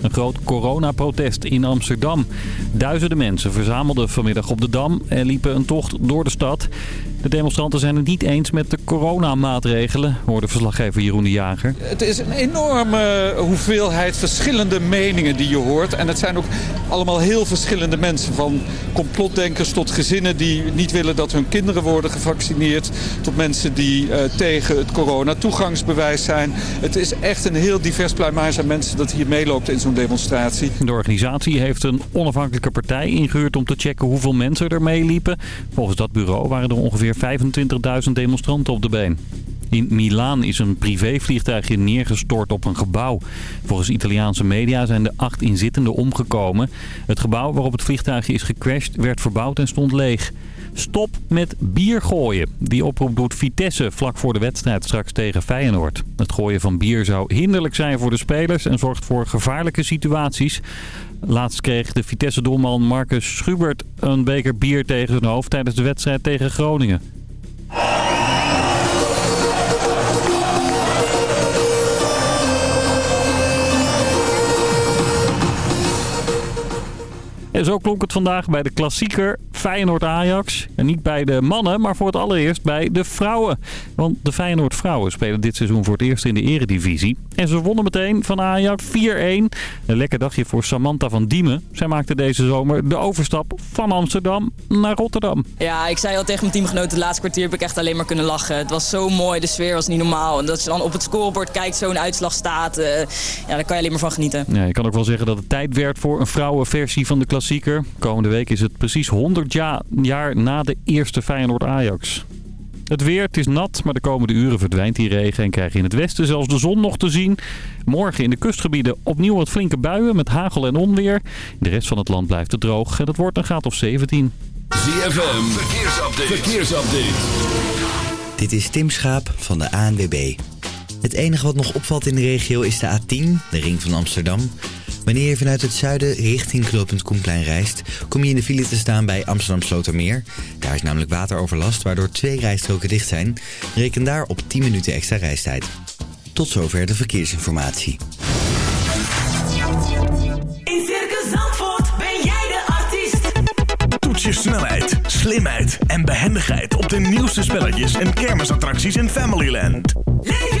Een groot coronaprotest in Amsterdam. Duizenden mensen verzamelden vanmiddag op de Dam en liepen een tocht door de stad. De demonstranten zijn het niet eens met de coronamaatregelen, hoorde verslaggever Jeroen de Jager. Het is een enorme hoeveelheid verschillende meningen die je hoort. En het zijn ook allemaal heel verschillende mensen. Van complotdenkers tot gezinnen die niet willen dat hun kinderen worden gevaccineerd. Tot mensen die uh, tegen het corona-toegangsbewijs zijn. Het is echt een heel divers pluimage aan mensen dat hier meeloopt in zo'n demonstratie. De organisatie heeft een onafhankelijke partij ingehuurd om te checken hoeveel mensen er meeliepen. Volgens dat bureau waren er ongeveer 25.000 demonstranten op de been. In Milaan is een privévliegtuigje neergestort op een gebouw. Volgens Italiaanse media zijn de acht inzittenden omgekomen. Het gebouw waarop het vliegtuigje is gecrashed werd verbouwd en stond leeg. Stop met bier gooien. Die oproep doet Vitesse vlak voor de wedstrijd straks tegen Feyenoord. Het gooien van bier zou hinderlijk zijn voor de spelers en zorgt voor gevaarlijke situaties. Laatst kreeg de Vitesse-doelman Marcus Schubert een beker bier tegen zijn hoofd tijdens de wedstrijd tegen Groningen. En zo klonk het vandaag bij de klassieker Feyenoord-Ajax. En niet bij de mannen, maar voor het allereerst bij de vrouwen. Want de Feyenoord-vrouwen spelen dit seizoen voor het eerst in de eredivisie. En ze wonnen meteen van Ajax 4-1. Een lekker dagje voor Samantha van Diemen. Zij maakte deze zomer de overstap van Amsterdam naar Rotterdam. Ja, ik zei al tegen mijn teamgenoten, het laatste kwartier heb ik echt alleen maar kunnen lachen. Het was zo mooi, de sfeer was niet normaal. En dat je dan op het scorebord kijkt, zo'n uitslag staat. Uh, ja, daar kan je alleen maar van genieten. Ja, je kan ook wel zeggen dat het tijd werd voor een vrouwenversie van de klassieker. Komende week is het precies 100 jaar na de eerste Feyenoord-Ajax. Het weer, het is nat, maar de komende uren verdwijnt die regen en krijg je in het westen zelfs de zon nog te zien. Morgen in de kustgebieden opnieuw wat flinke buien met hagel en onweer. In de rest van het land blijft het droog en het wordt een graad of 17. ZFM, verkeersupdate. verkeersupdate. Dit is Tim Schaap van de ANWB. Het enige wat nog opvalt in de regio is de A10, de ring van Amsterdam. Wanneer je vanuit het zuiden richting knooppunt Koenplein reist... kom je in de file te staan bij Amsterdam Slotermeer. Daar is namelijk wateroverlast, waardoor twee rijstroken dicht zijn. Reken daar op 10 minuten extra reistijd. Tot zover de verkeersinformatie. In Circus Zandvoort ben jij de artiest. Toets je snelheid, slimheid en behendigheid... op de nieuwste spelletjes en kermisattracties in Familyland. Leef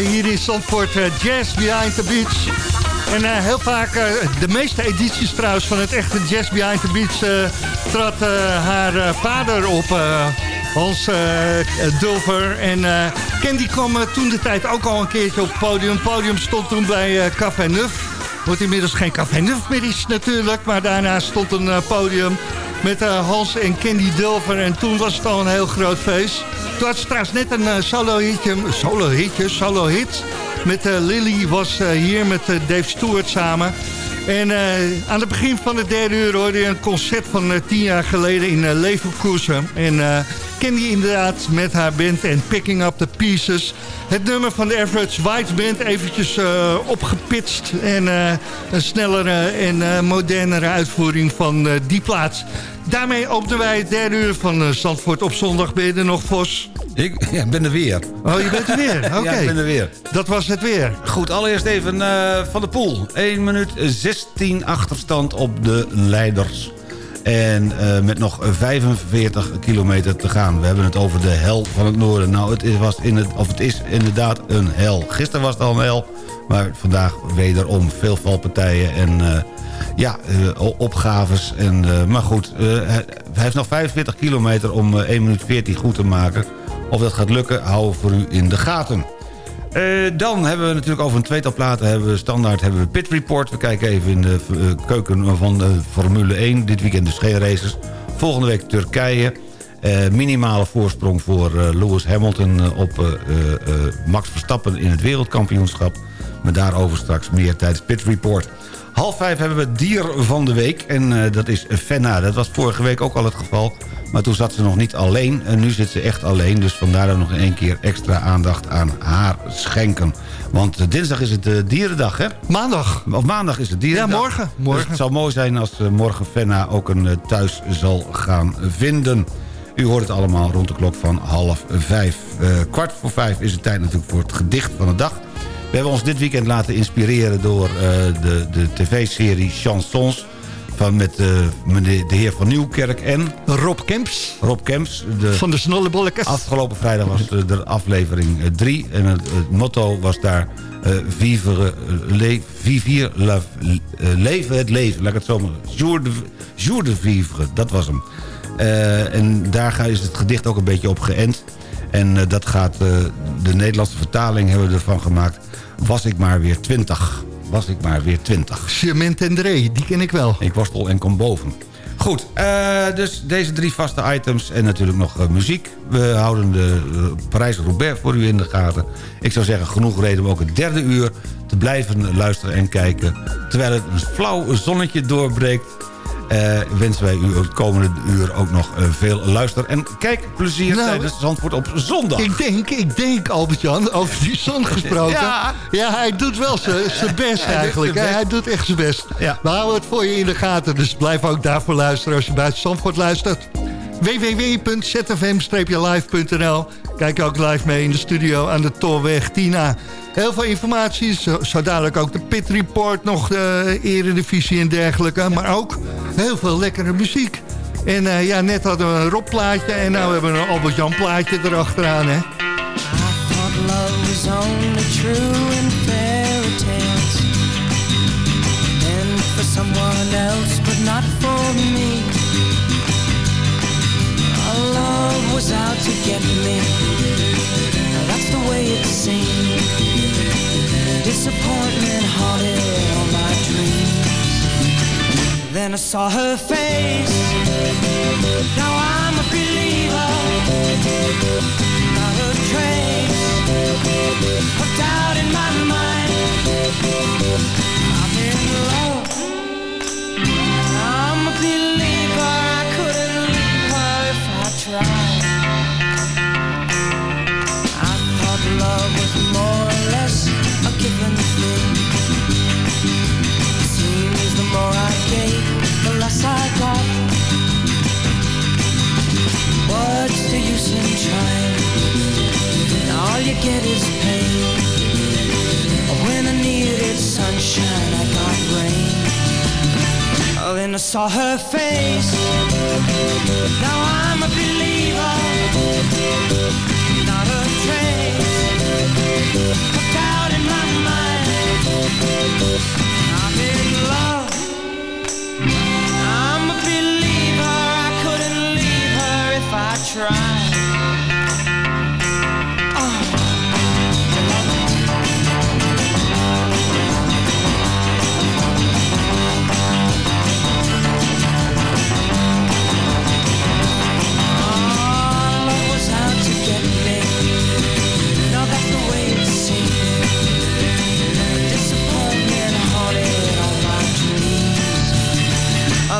Hier in Zandvoort eh, Jazz Behind the Beach. En eh, heel vaak, eh, de meeste edities trouwens van het echte Jazz Behind the Beach... eh, trad eh, haar eh, vader op, eh, Hans eh, eh, Dulver. En eh, Candy kwam eh, toen de tijd ook al een keertje op het podium. Podium stond toen bij eh, Café Nuf. Wat inmiddels geen Café Nuf meer is natuurlijk. Maar daarna stond een eh, podium met eh, Hans en Candy Dulver. En toen was het al een heel groot feest. Toen had trouwens net een eh, solo-hitje, solo-hitje, solo-hit. Met eh, Lily was eh, hier met Dave Stewart samen. En aan het begin van de derde uur hoorde je een concert van tien jaar geleden in uh, Leverkusen. En Candy inderdaad met haar band en Picking Up The Pieces. Het nummer van de Average White Band eventjes eh, opgepitst. En eh, een snellere en eh, modernere uitvoering van die plaats. Daarmee openen wij het derde uur van Zandvoort op zondag. Ben je er nog, Vos? Ik ja, ben er weer. Oh, je bent er weer? Oké. Ja, ik ben er weer. Dat was het weer. Goed, allereerst even van de pool. 1 minuut 16 achterstand op de leiders. En eh, met nog 45 kilometer te gaan. We hebben het over de hel van het noorden. Nou, het is, was in het, of het is inderdaad een hel. Gisteren was het al een hel. Maar vandaag wederom veel valpartijen en eh, ja, eh, opgaves. En, maar goed, hij, heeft nog 45 kilometer om eh, 1 minuut 14 goed te maken. Of dat gaat lukken, houden we voor u in de gaten. Eh, dan hebben we natuurlijk over een tweetal platen hebben we standaard hebben we Pit Report. We kijken even in de eh, keuken van de Formule 1. Dit weekend dus geen races. Volgende week Turkije. Eh, minimale voorsprong voor Lewis Hamilton op Max Verstappen in het wereldkampioenschap. Maar daarover straks meer tijdens Pit Report. Half vijf hebben we dier van de week. En dat is Fenna. Dat was vorige week ook al het geval. Maar toen zat ze nog niet alleen. En nu zit ze echt alleen. Dus vandaar dat we nog in één keer extra aandacht aan haar schenken. Want dinsdag is het eh, dierendag, hè? Maandag. Of maandag is het dierendag. Ja, morgen. morgen. Dus het zou mooi zijn als eh, morgen Fenna ook een eh, thuis zal gaan vinden. U hoort het allemaal rond de klok van half vijf. Kwart voor vijf is het tijd natuurlijk voor het gedicht van de dag. We hebben ons dit weekend laten inspireren door de, de tv-serie Chansons... Van met eh, meneer, de heer Van Nieuwkerk en... Rob Kemps. Rob Kemps. De, Van de Snollebolletjes. Afgelopen vrijdag was eh, de aflevering 3. En het, het motto was daar... eh vivre, eh, le, vivir, la, eh, leven het leven. Laat ik het zo maar Jour de, jour de vivre, dat was hem. Eh, en daar is het gedicht ook een beetje op geënt. En eh, dat gaat... eh, de Nederlandse vertaling hebben we ervan gemaakt. Was ik maar weer twintig. Was ik maar weer twintig. Cement en Dree, die ken ik wel. Ik worstel en kom boven. Goed, eh, dus deze drie vaste items en natuurlijk nog eh, muziek. We houden de uh, Parijs-Roubaix voor u in de gaten. Ik zou zeggen, genoeg reden om ook het derde uur te blijven luisteren en kijken. Terwijl het een flauw zonnetje doorbreekt... eh, wensen wij u het komende uur ook nog eh, veel luister- en kijkplezier Nou, tijdens Zandvoort op zondag. Ik denk, ik denk, Albert-Jan, over die zon gesproken. Ja. ja hij doet wel zijn best Hij eigenlijk. best. Hij doet echt zijn best. Ja. We houden het voor je in de gaten, dus blijf ook daarvoor luisteren als je buiten Zandvoort luistert. www.zfm-live.nl Kijk ook live mee in de studio aan de Tolweg Tina. Heel veel informatie, zo, dadelijk ook de Pit Report, nog de eredivisie en dergelijke. Maar ook heel veel lekkere muziek. En eh, ja, net hadden we een Rob plaatje en nu hebben we een Albert Jan plaatje erachteraan, hè. true and for someone else but not for me Our love was out to get me then I saw her face now I'm a believer not a trace of doubt in my mind. All you get is pain. When I needed sunshine, I got rain. Oh, then I saw her face. Now I'm a believer. Not a trace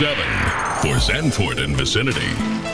107 for Zandvoort and vicinity.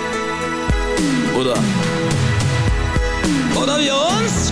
Oder? Oder wir uns?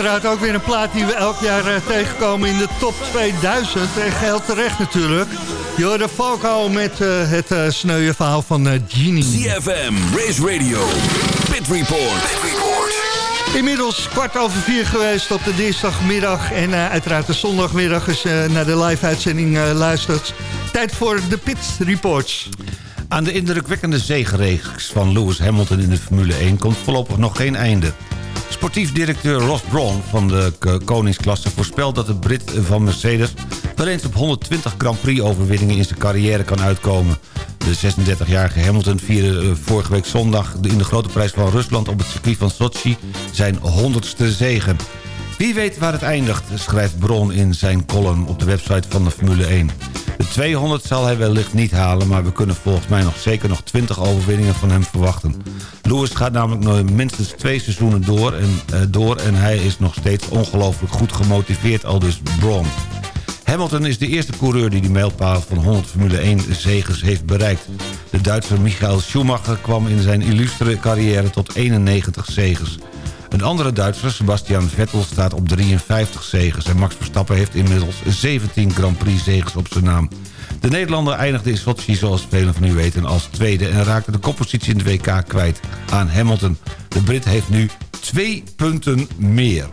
Uiteraard ook weer een plaat die we elk jaar uh, tegenkomen in de top 2000. En geheel terecht natuurlijk. Jorde Falco met uh, het uh, sneuwe verhaal van uh, Genie. CFM, Race Radio, Pit Report. Pit Report. Inmiddels kwart over vier geweest op de dinsdagmiddag. En uiteraard de zondagmiddag als je naar de live-uitzending luistert. Tijd voor de Pit Reports. Aan de indrukwekkende zegenreeks van Lewis Hamilton in de Formule 1 komt voorlopig nog geen einde. Sportief directeur Ross Brawn van de koningsklasse voorspelt dat de Brit van Mercedes... wel eens op 120 Grand Prix-overwinningen in zijn carrière kan uitkomen. De 36-jarige Hamilton vierde vorige week zondag in de grote prijs van Rusland op het circuit van Sochi zijn 100ste zegen. Wie weet waar het eindigt, schrijft Bron in zijn column op de website van de Formule 1. De 200 zal hij wellicht niet halen... maar we kunnen volgens mij nog zeker nog 20 overwinningen van hem verwachten. Lewis gaat namelijk nog minstens twee seizoenen door en, uh, door en hij is nog steeds ongelooflijk goed gemotiveerd, al dus Braun. Hamilton is de eerste coureur die de mijlpaal van 100 Formule 1 zegens heeft bereikt. De Duitser Michael Schumacher kwam in zijn illustere carrière tot 91 zegens. Een andere Duitser, Sebastian Vettel, staat op 53 zegens... en Max Verstappen heeft inmiddels 17 Grand Prix zegens op zijn naam. De Nederlander eindigde in Sochi, zoals velen van u weten, als tweede... en raakte de koppositie in de WK kwijt aan Hamilton. De Brit heeft nu twee punten meer.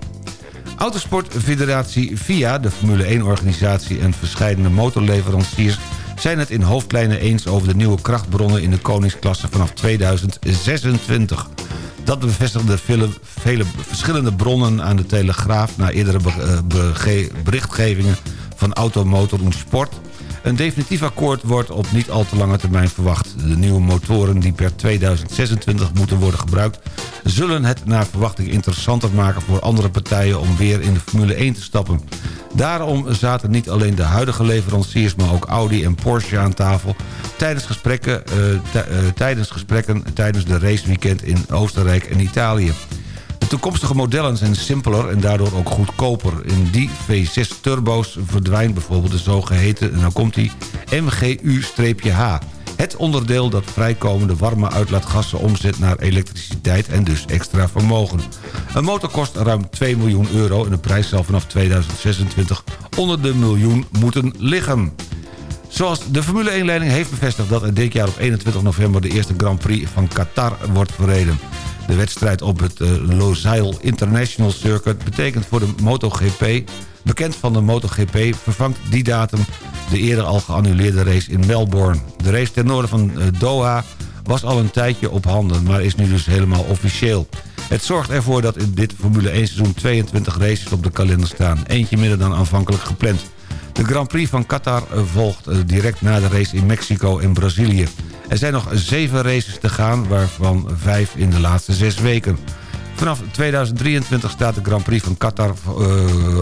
Autosportfederatie FIA, de Formule 1-organisatie... en verschillende motorleveranciers zijn het in hoofdlijnen eens over de nieuwe krachtbronnen in de koningsklasse vanaf 2026. Dat bevestigden vele, vele verschillende bronnen aan de Telegraaf... na eerdere berichtgevingen van Automotor en Sport. Een definitief akkoord wordt op niet al te lange termijn verwacht. De nieuwe motoren die per 2026 moeten worden gebruikt... zullen het naar verwachting interessanter maken voor andere partijen... om weer in de Formule 1 te stappen. Daarom zaten niet alleen de huidige leveranciers... maar ook Audi en Porsche aan tafel... tijdens gesprekken, uh, uh, tijdens, gesprekken tijdens de raceweekend in Oostenrijk en Italië. De toekomstige modellen zijn simpeler en daardoor ook goedkoper. In die V6 turbo's verdwijnt bijvoorbeeld de zogeheten, en nou komt die, MGU-H. Het onderdeel dat vrijkomende warme uitlaatgassen omzet naar elektriciteit en dus extra vermogen. Een motor kost ruim 2 miljoen euro en de prijs zal vanaf 2026 onder de miljoen moeten liggen. Zoals de Formule 1-leiding heeft bevestigd dat er dit jaar op 21 november de eerste Grand Prix van Qatar wordt verreden. De wedstrijd op het uh, Losail International Circuit betekent voor de MotoGP... bekend van de MotoGP vervangt die datum de eerder al geannuleerde race in Melbourne. De race ten noorden van uh, Doha was al een tijdje op handen, maar is nu dus helemaal officieel. Het zorgt ervoor dat in dit Formule 1 seizoen 22 races op de kalender staan. Eentje minder dan aanvankelijk gepland. De Grand Prix van Qatar volgt uh, direct na de race in Mexico en Brazilië. Er zijn nog zeven races te gaan, waarvan vijf in de laatste zes weken. Vanaf 2023 staat de Grand Prix van Qatar uh,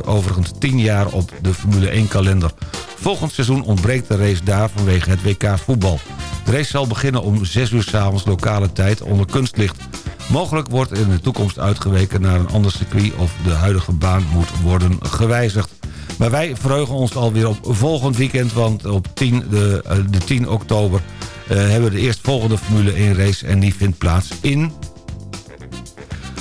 overigens 10 jaar op de Formule 1 kalender. Volgend seizoen ontbreekt de race daar vanwege het WK voetbal. De race zal beginnen om 6 uur s'avonds lokale tijd onder kunstlicht. Mogelijk wordt in de toekomst uitgeweken naar een ander circuit... of de huidige baan moet worden gewijzigd. Maar wij verheugen ons alweer op volgend weekend... want op 10, de, de 10 oktober hebben we de eerstvolgende Formule 1 race... en die vindt plaats in...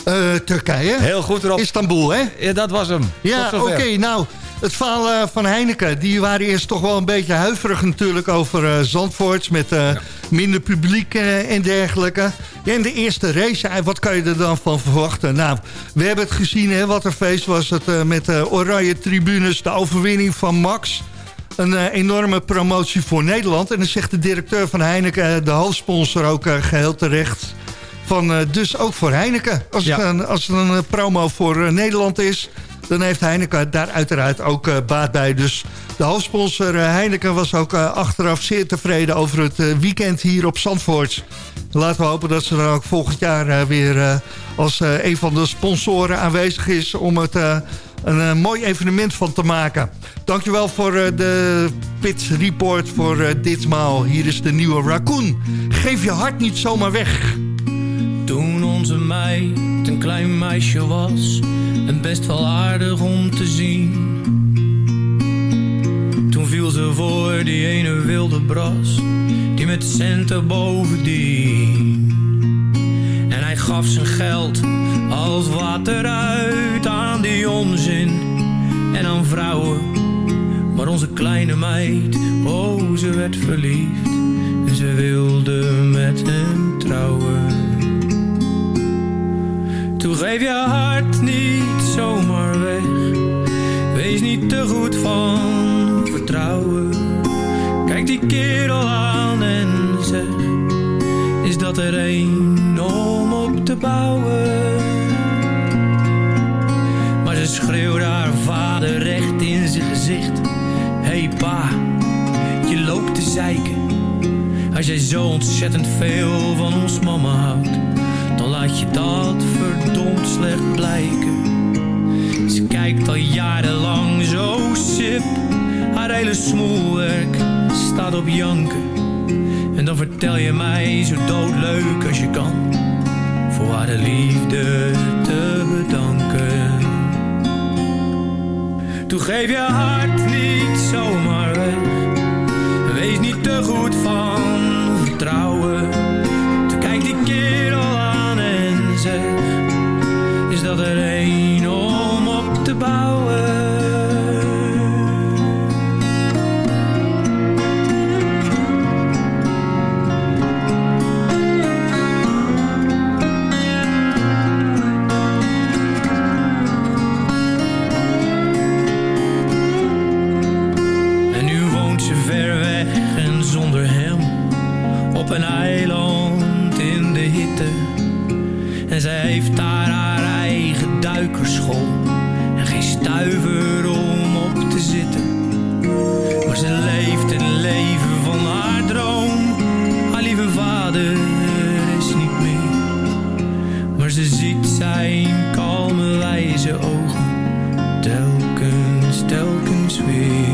Uh, Turkije. Heel goed erop. Istanbul, hè? Ja, dat was hem. Ja, oké. Okay, nou, het verhaal uh, van Heineken... die waren eerst toch wel een beetje huiverig natuurlijk over uh, Zandvoort... met ja. minder publiek en dergelijke. Ja, en de eerste race, wat kan je er dan van verwachten? Nou, we hebben het gezien, hè, wat een feest was het... met oranje tribunes, de overwinning van Max... Een enorme promotie voor Nederland. En dan zegt de directeur van Heineken, de hoofdsponsor ook geheel terecht van uh, dus ook voor Heineken. Als, ja. het, een, als het een promo voor Nederland is... dan heeft Heineken daar uiteraard ook baat bij. Dus de hoofdsponsor Heineken was ook achteraf zeer tevreden... over het weekend hier op Zandvoort. Laten we hopen dat ze dan ook volgend jaar weer... als een van de sponsoren aanwezig is... om het een mooi evenement van te maken. Dankjewel voor de Pit Report voor ditmaal. Hier is de nieuwe Raccoon. Geef je hart niet zomaar weg. Toen onze meid een klein meisje was En best wel aardig om te zien Toen viel ze voor die ene wilde bras Die met centen bovendien gaf zijn geld als water uit aan die onzin En aan vrouwen Maar onze kleine meid, oh ze werd verliefd En ze wilde met hem trouwen Toe geef je hart niet zomaar weg. Wees niet te goed van vertrouwen. Kijk die kerel aan en zeg, is dat er een op bouwen? Maar ze schreeuwde haar vader recht in zijn gezicht. Hey pa, je loopt te zeiken. Als jij zo ontzettend veel van ons mama houdt dan laat je dat verdomd slecht blijken. Ze kijkt al jarenlang zo sip, haar hele smoelwerk staat op janken. En dan vertel je mij zo doodleuk als je kan, voor haar de liefde te bedanken. Toen geef je hart niet zomaar weg, wees niet te goed van vertrouwen. Toen kijk die kerel is dat er een om op te bouwen. Een eiland in de hitte. En zij heeft daar haar eigen duikerschool. En geen stuiver om op te zitten. Maar ze leeft het leven van haar droom. Haar lieve vader is niet meer. Maar ze ziet zijn kalme wijze ogen. Telkens, telkens weer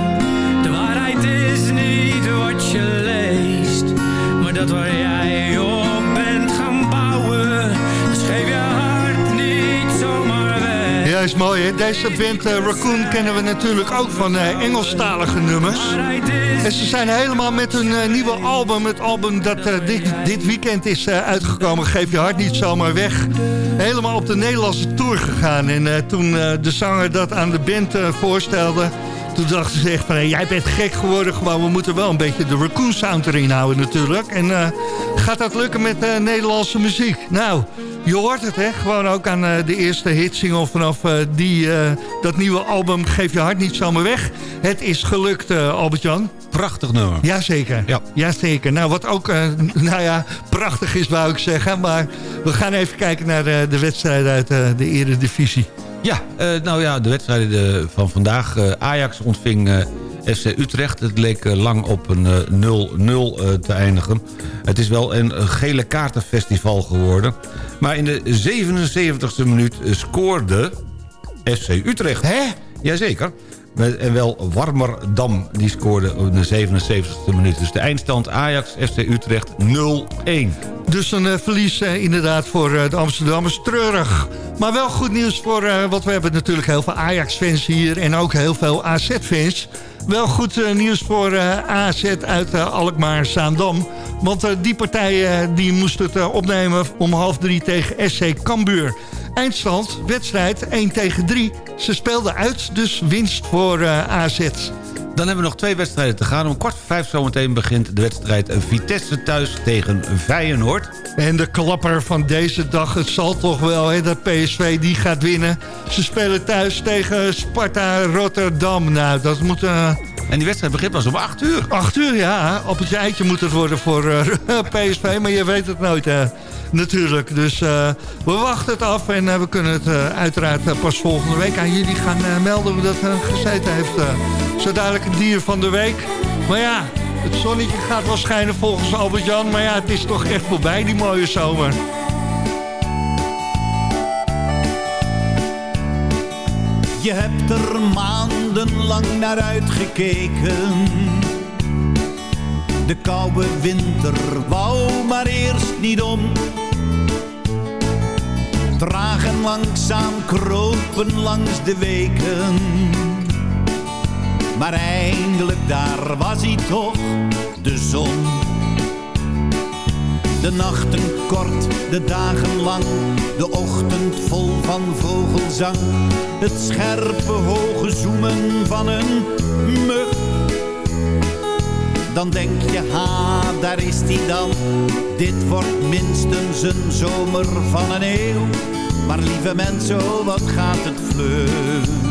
Dat waar jij op bent gaan bouwen. Geef je hart niet zomaar weg. hè? Deze band eh, Raccoon kennen we natuurlijk ook van eh, Engelstalige nummers. En ze zijn helemaal met hun eh, nieuwe album, het album dat dit, dit weekend is uitgekomen, Geef je hart niet zomaar weg, helemaal op de Nederlandse tour gegaan. En toen de zanger dat aan de band voorstelde, toen dachten ze echt van, hey, jij bent gek geworden, gewoon, we moeten wel een beetje de Raccoon sound erin houden natuurlijk. En eh, gaat dat lukken met eh, Nederlandse muziek? Nou, je hoort het, hè? Gewoon ook aan eh, de eerste hitsingle vanaf die, dat nieuwe album Geef je hart niet zomaar weg. Het is gelukt, Albert-Jan. Prachtig nummer. Jazeker. Ja. Jazeker. Nou, wat ook, nou ja, prachtig is, wou ik zeggen. Maar we gaan even kijken naar de wedstrijd uit de Eredivisie. Ja, eh, nou ja, de wedstrijden eh, van vandaag. eh, Ajax ontving FC Utrecht. Het leek lang op een eh, 0-0 eh, te eindigen. Het is wel een gele kaartenfestival geworden. Maar in de 77e minuut scoorde FC Utrecht. Hè? Jazeker. En wel Warmerdam, die scoorde in de 77e minuut. Dus de eindstand Ajax, FC Utrecht 0-1. Dus een eh, verlies eh, inderdaad voor eh, de Amsterdammers. Treurig. Maar wel goed nieuws voor, want we hebben natuurlijk heel veel Ajax-fans hier... en ook heel veel AZ-fans. Wel goed nieuws voor AZ uit Alkmaar-Zaandam. Want die partij die moest het opnemen om half drie tegen SC Cambuur. Eindstand, wedstrijd 1 tegen 3. Ze speelden uit, dus winst voor eh, AZ. Dan hebben we nog twee wedstrijden te gaan. Om kwart voor vijf zometeen begint de wedstrijd Vitesse thuis tegen Feyenoord. En de klapper van deze dag, het zal toch wel, hè, dat PSV die gaat winnen. Ze spelen thuis tegen Sparta Rotterdam. Nou, dat moet... eh, En die wedstrijd begint pas om 8 uur. 8 uur, ja. Op het eitje moet het worden voor eh, PSV, maar je weet het nooit eh, natuurlijk. Dus we wachten het af en we kunnen het uiteraard pas volgende week aan jullie gaan melden hoe dat gezeten heeft. eh. Dadelijk het dier van de week. Maar ja, het zonnetje gaat wel schijnen volgens Albert-Jan, maar ja, het is toch echt voorbij die mooie zomer. Je hebt er maandenlang naar uitgekeken. De koude winter wou maar eerst niet om. Traag en langzaam kropen langs de weken. Maar eindelijk daar was hij toch, de zon. De nachten kort, de dagen lang, de ochtend vol van vogelzang. Het scherpe hoge zoemen van een mug. Dan denk je, ha, daar is die dan. Dit wordt minstens een zomer van een eeuw. Maar lieve mensen, oh, wat gaat het vlug.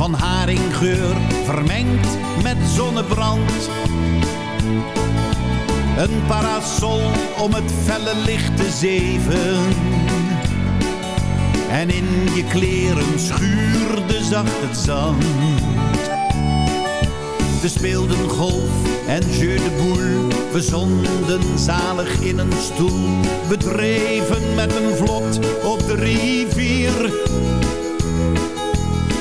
Van haringgeur vermengd met zonnebrand. Een parasol om het felle licht te zeven. En in je kleren schuurde zacht het zand. We speelden golf en jeu de boule. We zonden zalig in een stoel. We dreven met een vlot op de rivier.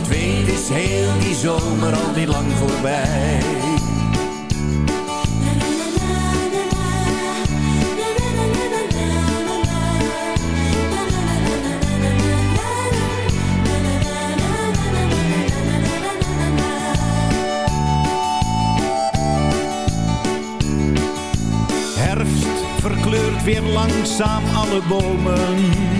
Het weet is heel die zomer al niet lang voorbij. Herfst verkleurt weer langzaam alle bomen.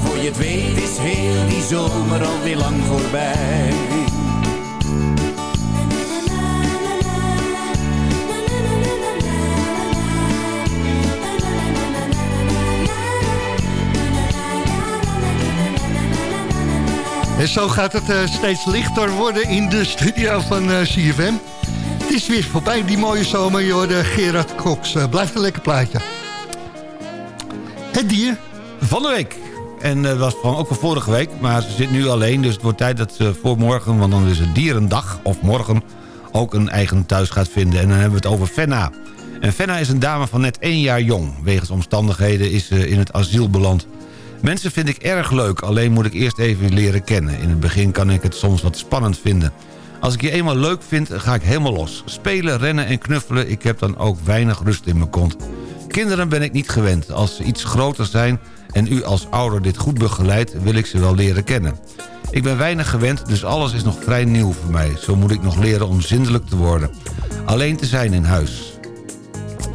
Voor je het weet is heel die zomer alweer lang voorbij. En zo gaat het eh, steeds lichter worden in de studio van eh, CFM. Het is weer voorbij, die mooie zomer. Je Gerard Cox. Eh, blijft een lekker plaatje. Het dier. Van de week. En dat was van, ook van vorige week. Maar ze zit nu alleen. Dus het wordt tijd dat ze voor morgen, want dan is het dierendag. Of morgen ook een eigen thuis gaat vinden. En dan hebben we het over Fenna. En Fenna is een dame van net één jaar jong. Wegens omstandigheden is ze in het asiel beland. Mensen vind ik erg leuk, alleen moet ik eerst even leren kennen. In het begin kan ik het soms wat spannend vinden. Als ik je eenmaal leuk vind, ga ik helemaal los. Spelen, rennen en knuffelen, ik heb dan ook weinig rust in mijn kont. Kinderen ben ik niet gewend. Als ze iets groter zijn en u als ouder dit goed begeleidt... wil ik ze wel leren kennen. Ik ben weinig gewend, dus alles is nog vrij nieuw voor mij. Zo moet ik nog leren om zindelijk te worden. Alleen te zijn in huis.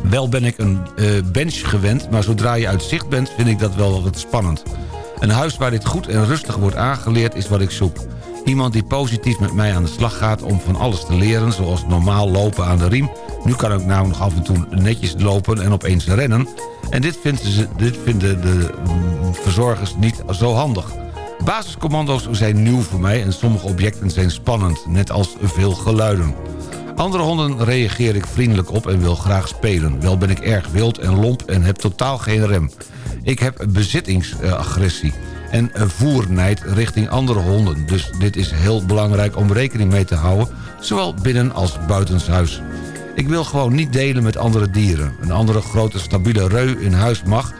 Wel ben ik een uh, bench gewend, maar zodra je uit zicht bent... vind ik dat wel wat spannend. Een huis waar dit goed en rustig wordt aangeleerd is wat ik zoek. Iemand die positief met mij aan de slag gaat om van alles te leren... zoals normaal lopen aan de riem. Nu kan ik namelijk nog af en toe netjes lopen en opeens rennen. En dit vinden, ze, dit vinden de verzorgers niet zo handig. Basiscommando's zijn nieuw voor mij en sommige objecten zijn spannend, net als veel geluiden. Andere honden reageer ik vriendelijk op en wil graag spelen. Wel ben ik erg wild en lomp en heb totaal geen rem. Ik heb bezittingsagressie en voernijd richting andere honden. Dus dit is heel belangrijk om rekening mee te houden... zowel binnen als buitenshuis. Ik wil gewoon niet delen met andere dieren. Een andere grote stabiele reu in huis mag...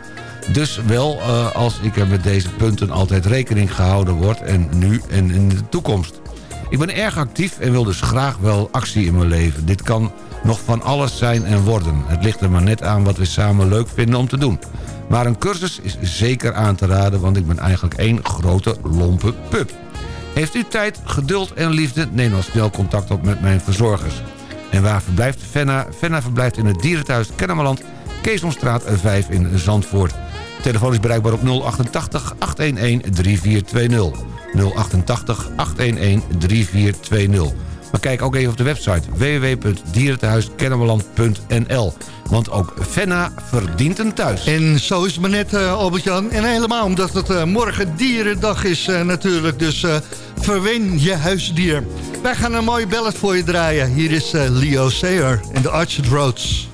Dus wel uh, als ik er met deze punten altijd rekening gehouden wordt... en nu en in de toekomst. Ik ben erg actief en wil dus graag wel actie in mijn leven. Dit kan nog van alles zijn en worden. Het ligt er maar net aan wat we samen leuk vinden om te doen. Maar een cursus is zeker aan te raden... want ik ben eigenlijk één grote lompe pup. Heeft u tijd, geduld en liefde? Neem dan snel contact op met mijn verzorgers. En waar verblijft Fenna? Fenna verblijft in het dierenthuis Kennemerland... Keesomstraat 5 in Zandvoort. Telefoon is bereikbaar op 088 811 3420. 088 811 3420. Maar kijk ook even op de website www.dierentehuiskennemerland.nl. Want ook Fenna verdient een thuis. En zo is het maar net, uh, Albert-Jan. En helemaal omdat het uh, morgen dierendag is uh, natuurlijk. Dus verwen je huisdier. Wij gaan een mooie ballad voor je draaien. Hier is Leo Sayer en de Arched Roads.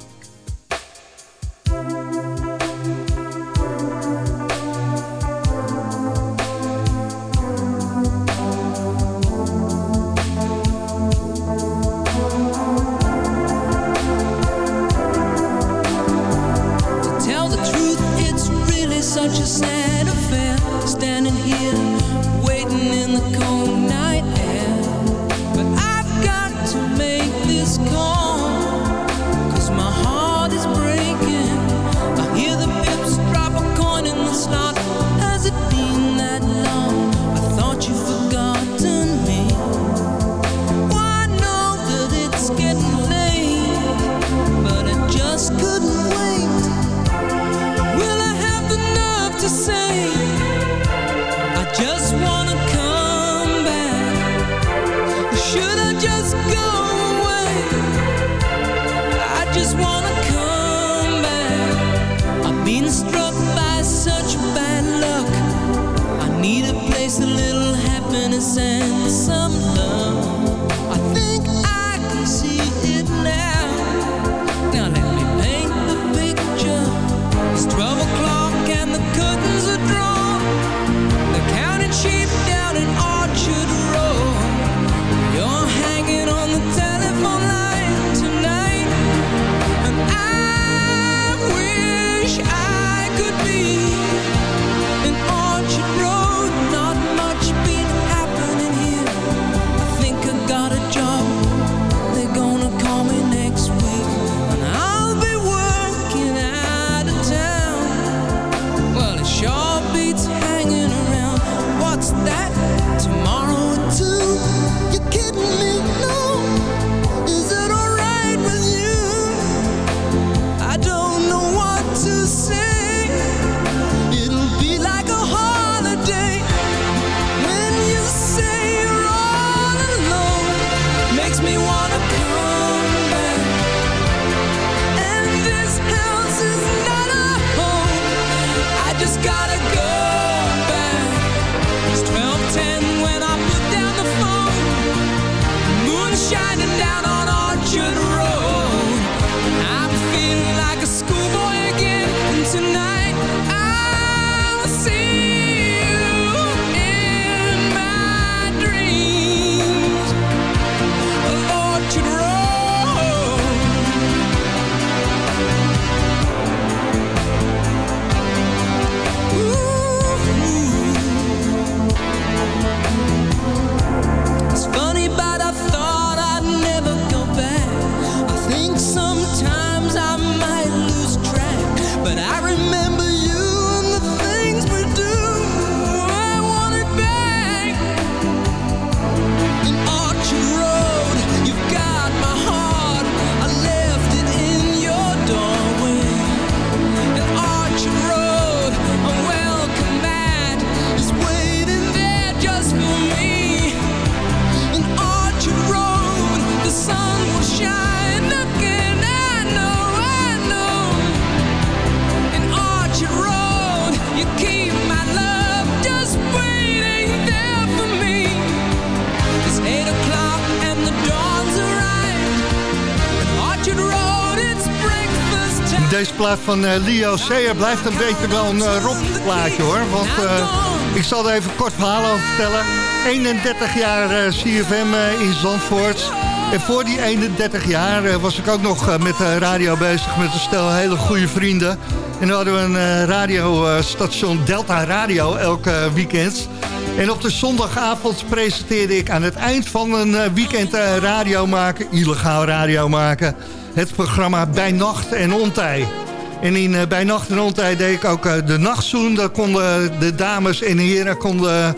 Van eh, Leo Sayer blijft een beetje wel een uh, rockplaatje hoor. Want eh, ik zal er even kort verhaal over vertellen. 31 jaar CFM in Zandvoort. En voor die 31 jaar was ik ook nog met de radio bezig met een stel hele goede vrienden. En dan hadden we een radiostation Delta Radio elke weekend. En op de zondagavond presenteerde ik aan het eind van een weekend radio maken, illegaal radio maken, het programma Bij Nacht en Ontij. En in eh, Bij Nacht en Ontij deed ik ook eh, de nachtzoen. Daar konden de dames en heren konden,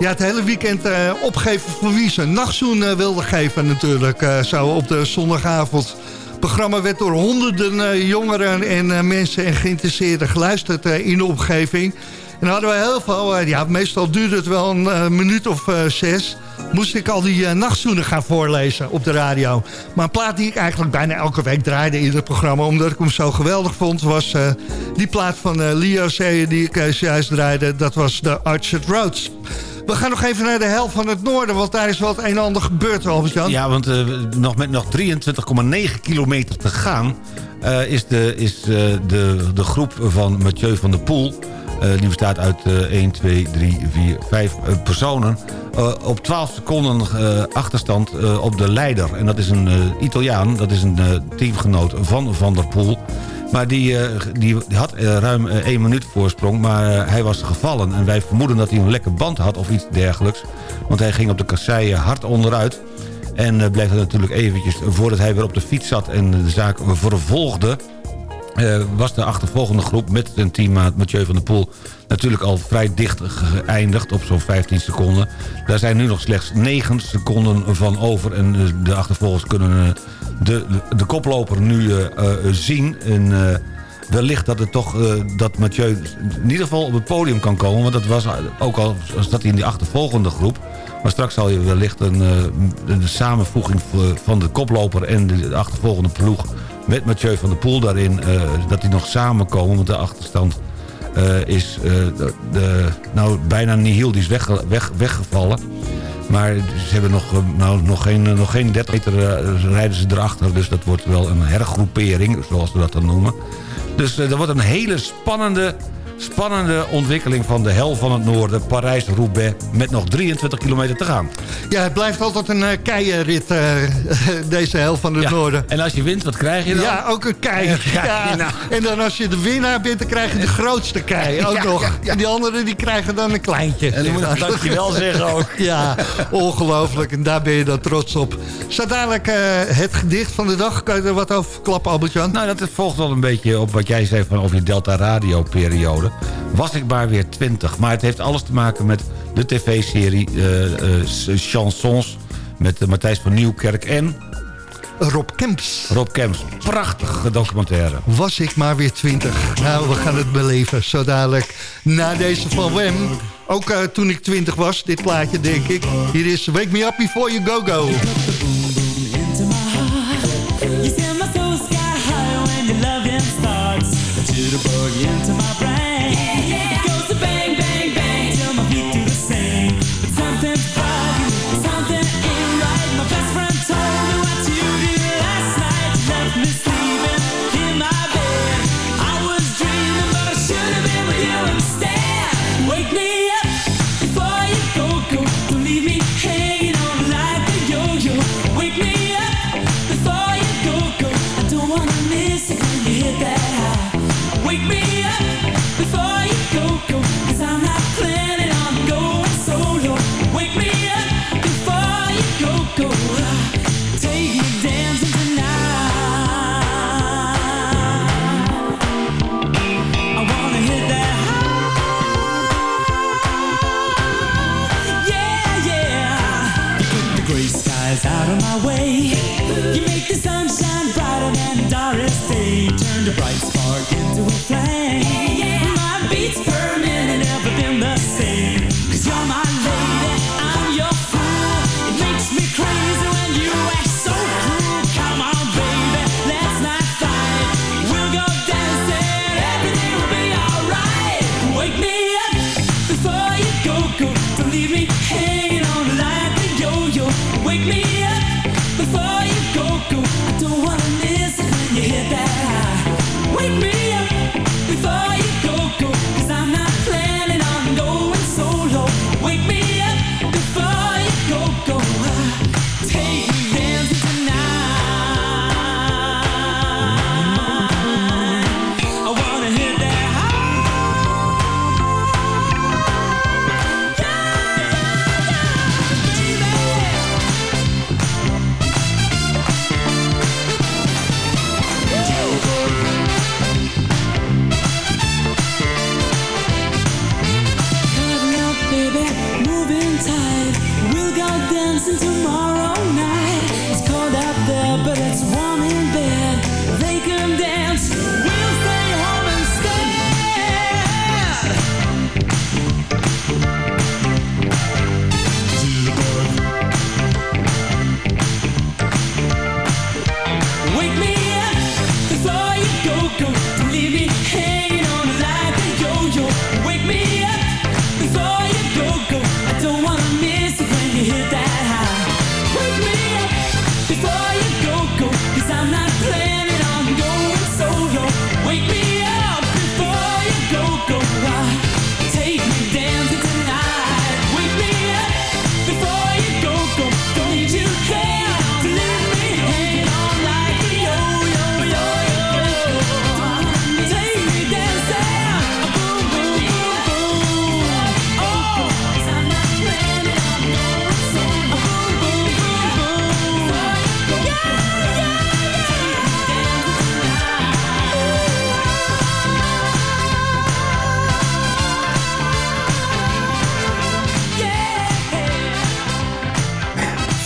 ja, het hele weekend eh, opgeven voor wie ze een nachtzoen eh, wilden geven natuurlijk. eh, zo op de zondagavond. Het programma werd door honderden eh, jongeren en eh, mensen en geïnteresseerden geluisterd eh, in de omgeving. En dan hadden we heel veel, eh, ja, meestal duurde het wel een eh, minuut of eh, zes. Moest ik al die uh, nachtzoenen gaan voorlezen op de radio. Maar een plaat die ik eigenlijk bijna elke week draaide in het programma... omdat ik hem zo geweldig vond, was eh, die plaat van eh, Leo Sayer die ik uh, juist draaide. Dat was de Arched Roads. We gaan nog even naar de helft van het noorden, want daar is het een en ander gebeurd, Albert-Jan. Ja, want uh, nog met nog 23,9 kilometer te gaan... Uh, is, de, is uh, de, de groep van Mathieu van der Poel... die bestaat uit 1, 2, 3, 4, 5 personen... op 12 seconden achterstand op de leider. En dat is een Italiaan, dat is een teamgenoot van Van der Poel... Maar die, die, had ruim één minuut voorsprong, maar hij was gevallen. En wij vermoeden dat hij een lekke band had of iets dergelijks. Want hij ging op de kasseien hard onderuit. En bleef er natuurlijk eventjes, voordat hij weer op de fiets zat en de zaak vervolgde... was de achtervolgende groep met zijn teammaat Mathieu van der Poel... natuurlijk al vrij dicht geëindigd op zo'n 15 seconden. Daar zijn nu nog slechts 9 seconden van over. En de achtervolgers kunnen de, de koploper nu zien. En wellicht dat het toch dat Mathieu in ieder geval op het podium kan komen. Want dat was ook al zat hij in die achtervolgende groep. Maar straks zal je wellicht een, een samenvoeging van de koploper en de achtervolgende ploeg... met Mathieu van der Poel daarin, dat die nog samenkomen. Want de achterstand is de, de, nou, bijna nihil, die is weg, weg, weggevallen. Maar ze hebben nog, eh, nou, nog, geen, eh, nog geen 30 meter eh, rijden ze erachter. Dus dat wordt wel een hergroepering, zoals we dat dan noemen. Dus eh, dat wordt een hele spannende, spannende ontwikkeling van de hel van het noorden. Parijs-Roubaix met nog 23 kilometer te gaan. Ja, het blijft altijd een uh, keienrit, eh, deze helft van het Ja, noorden. En als je wint, wat krijg je dan? Ja, ook een kei. Ja, Ja, nou. En dan als je de winnaar bent, dan krijg je de grootste kei ook nog. En die anderen die krijgen dan een kleintje. En dan moet je dankjewel zeggen ook. Ja, ongelooflijk. En daar ben je dan trots op. Zo dadelijk eh, het gedicht van de dag. Kan je er wat over klappen, Albert-Jan? Nou, dat volgt wel een beetje op wat jij zei van over je Delta Radio periode. Was ik maar weer 20. Maar het heeft alles te maken met de tv-serie eh, eh, Chansons... met eh, Matthijs van Nieuwkerk en Rob Kemps. Rob Kemps. Prachtige documentaire. Was ik maar weer 20. Nou, we gaan het beleven. Zo dadelijk na deze van Wem. Ook toen ik 20 was, dit plaatje denk ik. Hier is Wake Me Up Before You Go Go.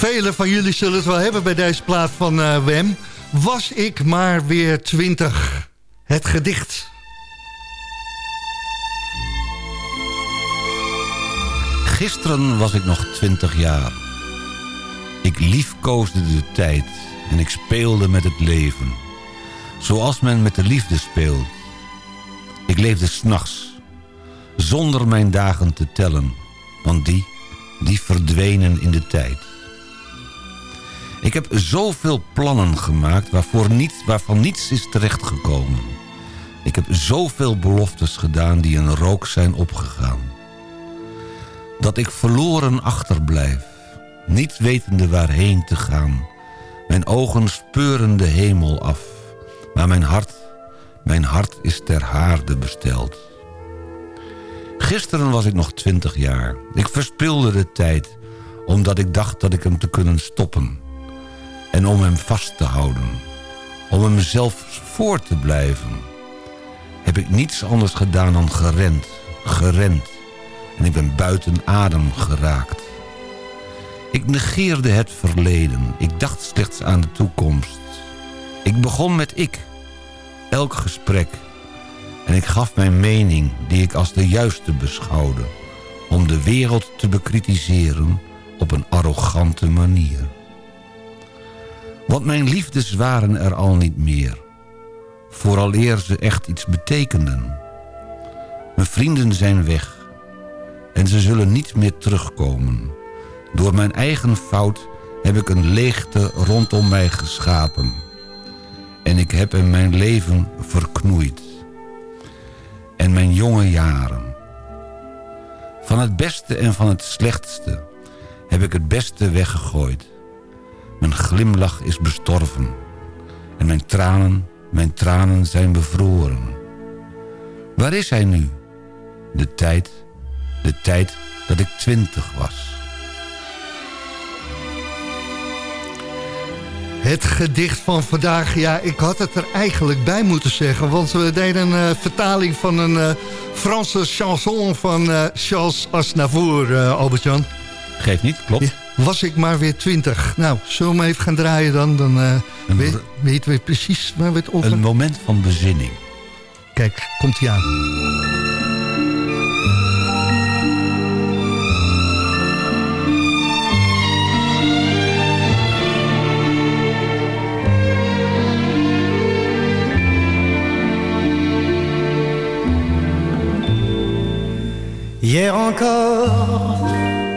Velen van jullie zullen het wel hebben bij deze plaat van eh, Wem. Was ik maar weer 20. Het gedicht. Gisteren was ik nog 20 jaar. Ik liefkoosde de tijd en ik speelde met het leven. Zoals men met de liefde speelt. Ik leefde s'nachts, zonder mijn dagen te tellen. Want die die verdwenen in de tijd. Ik heb zoveel plannen gemaakt waarvoor waarvan niets is terechtgekomen. Ik heb zoveel beloftes gedaan die in rook zijn opgegaan. Dat ik verloren achterblijf, niet wetende waarheen te gaan. Mijn ogen speuren de hemel af, maar mijn hart, mijn hart is ter haarde besteld. Gisteren was ik nog twintig jaar. Ik verspilde de tijd, omdat ik dacht dat ik hem te kunnen stoppen. En om hem vast te houden. Om hem zelfs voor te blijven. Heb ik niets anders gedaan dan gerend, gerend. En ik ben buiten adem geraakt. Ik negeerde het verleden. Ik dacht slechts aan de toekomst. Ik begon met ik. Elk gesprek. En ik gaf mijn mening, die ik als de juiste beschouwde... om de wereld te bekritiseren op een arrogante manier. Want mijn liefdes waren er al niet meer. Vooraleer ze echt iets betekenden. Mijn vrienden zijn weg. En ze zullen niet meer terugkomen. Door mijn eigen fout heb ik een leegte rondom mij geschapen. En ik heb in mijn leven verknoeid. En mijn jonge jaren. Van het beste en van het slechtste heb ik het beste weggegooid. Mijn glimlach is bestorven. En mijn tranen, mijn tranen zijn bevroren. Waar is hij nu? De tijd, de tijd dat ik twintig was. Het gedicht van vandaag, ja, ik had het er eigenlijk bij moeten zeggen. Want we deden een uh, vertaling van een uh, Franse chanson van uh, Charles Aznavour, Albert-Jan. Geeft niet, klopt. Ja, was ik maar weer twintig. Nou, zullen we hem even gaan draaien dan? Dan weet, weten we precies waar we het over... Een moment van bezinning. Kijk, komt hij aan. Hier encore,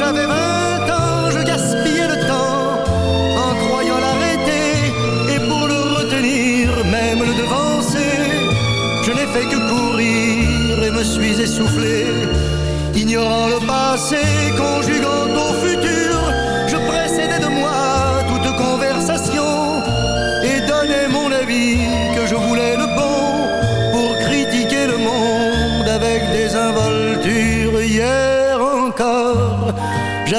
j'avais vingt ans, je gaspillais le temps en croyant l'arrêter et pour le retenir, même le devancer. Je n'ai fait que courir et me suis essoufflé, ignorant le passé, conjuguant au futur.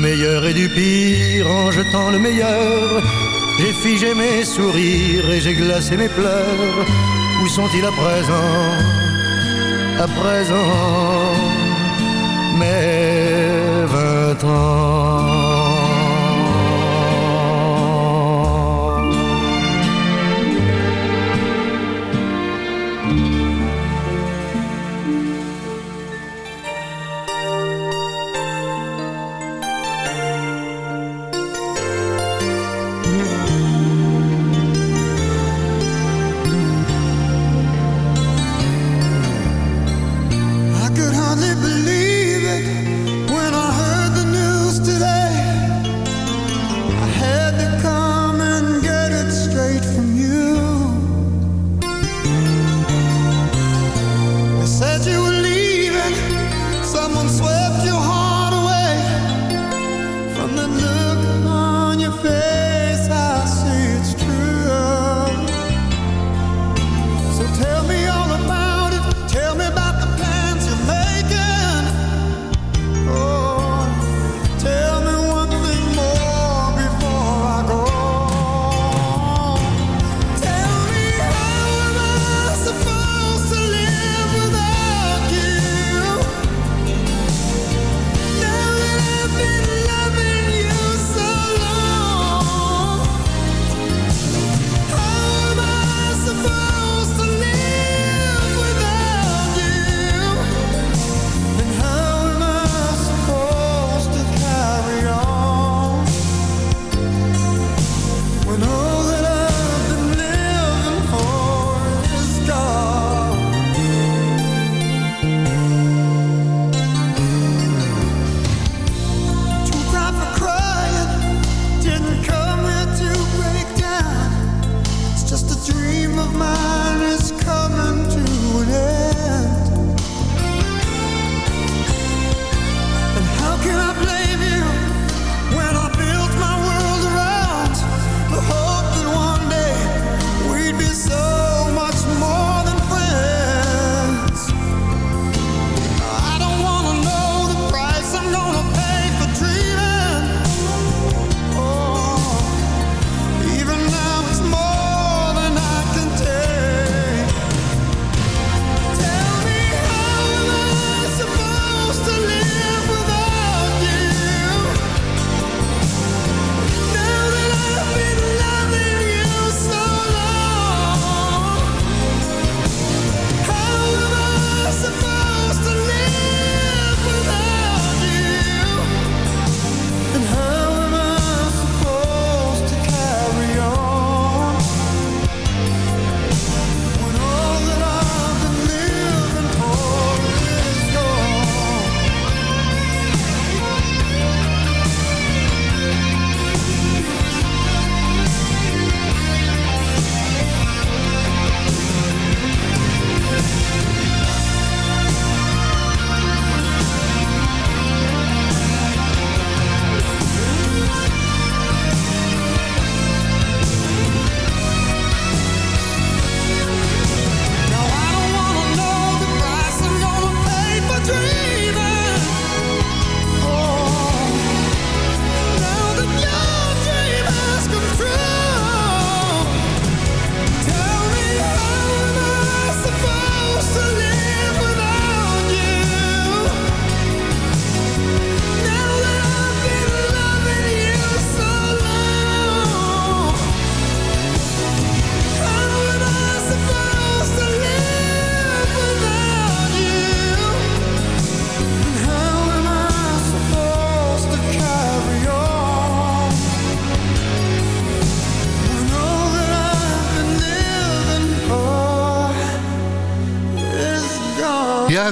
Meilleur et du pire en jetant le meilleur. J'ai figé mes sourires et j'ai glacé mes pleurs. Où sont-ils à présent? À présent, mes vingt ans.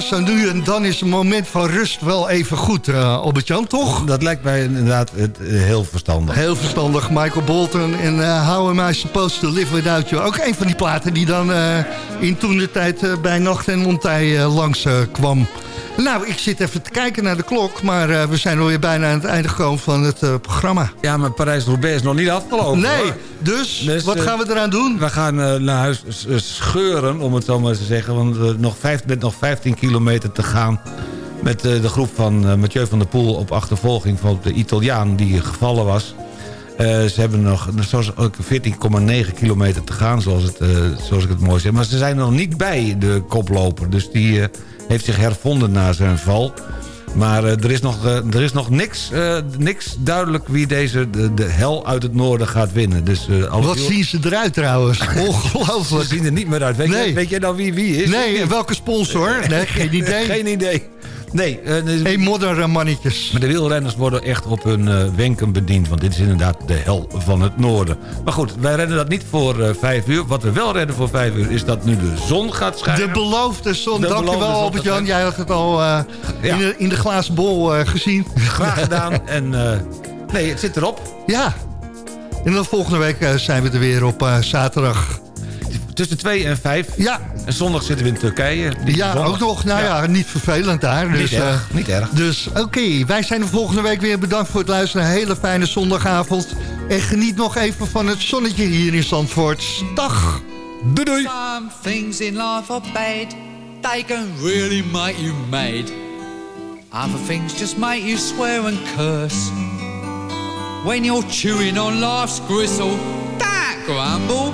Zo nu en dan is een moment van rust wel even goed, eh Albert-Jan, toch? Dat lijkt mij inderdaad eh, heel verstandig. Heel verstandig, Michael Bolton en eh How Am I Supposed to Live Without You. Ook een van die platen die dan in toen de tijd bij Nacht en Montij langs kwam. Nou, ik zit even te kijken naar de klok, maar we zijn alweer bijna aan het einde gekomen van het programma. Ja, maar Parijs-Roubaix is nog niet afgelopen. Nee, hoor. Dus, wat eh, gaan we eraan doen? We gaan eh, naar huis eh, scheuren, om het zo maar te zeggen. Want nog vijf, met nog 15 kilometer te gaan... met de groep van Mathieu van der Poel op achtervolging van de Italiaan die gevallen was. Ze hebben nog zoals ook 14,9 kilometer te gaan, zoals, het, zoals ik het mooi zeg. Maar ze zijn nog niet bij, de koploper. Dus die heeft zich hervonden na zijn val. Maar eh, er, is nog, eh, er is nog niks, eh, niks duidelijk wie deze de, de hel uit het noorden gaat winnen. Dus, Wat zien ze eruit trouwens? Ongelooflijk. Ze zien er niet meer uit. Weet, Nee. jij, weet jij nou wie wie is? Nee, welke sponsor? Nee, geen idee. Geen idee. Nee, dus- Hey, modder mannetjes. maar de wielrenners worden echt op hun eh, wenken bediend. Want dit is inderdaad de hel van het noorden. Maar goed, wij rennen dat niet voor eh, vijf uur. Wat we wel redden voor vijf uur is dat nu de zon gaat schijnen. De beloofde zon. De Dankjewel Albert-Jan. Jij had het al Ja. in, de, in de glazen bol gezien. Graag gedaan. En nee, het zit erop. Ja. En dan volgende week zijn we er weer op zaterdag. Tussen 2 en 5. Ja. En zondag zitten we in Turkije. Ja, zondag- ook nog. Nou ja, niet vervelend daar. Niet Dus, erg, eh, niet erg. Dus oké, wij zijn er volgende week weer. Bedankt voor het luisteren. Een hele fijne zondagavond. En geniet nog even van het zonnetje hier in Zandvoort. Dag. Doei doei. Some things in life are bad. They can really make you mad. Other things just make you swear and curse. When you're chewing on life's gristle, don't grumble,